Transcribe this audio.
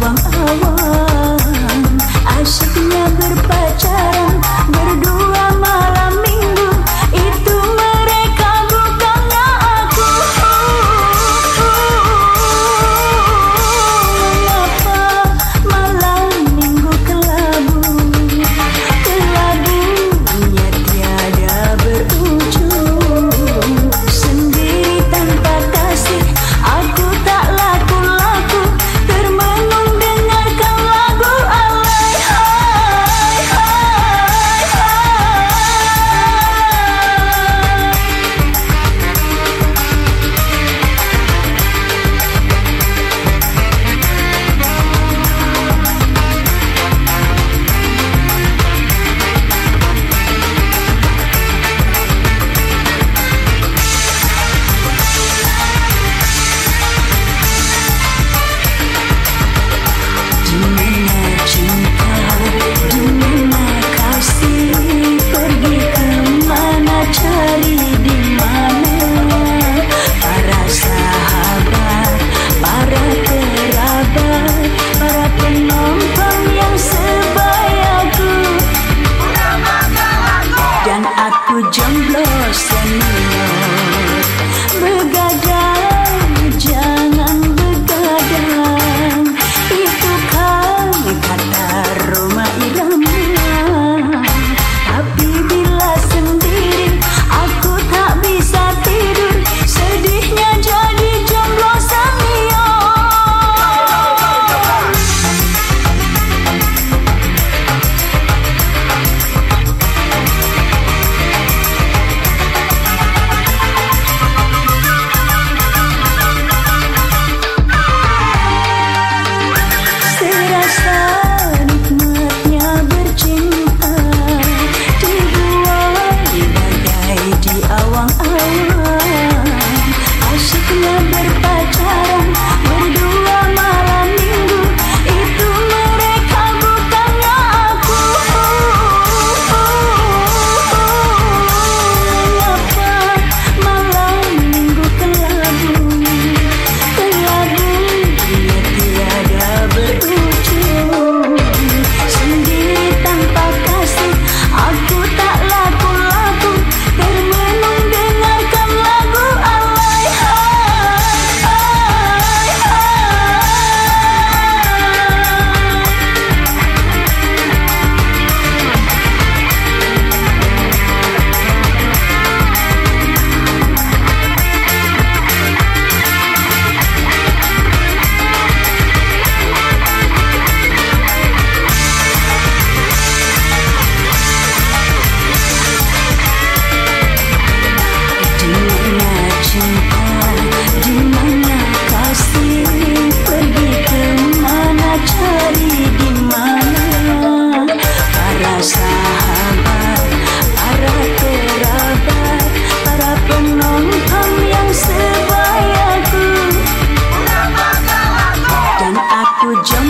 awang-awang Asyiknya berpacaran. Jamblos senior Bergajah Jump.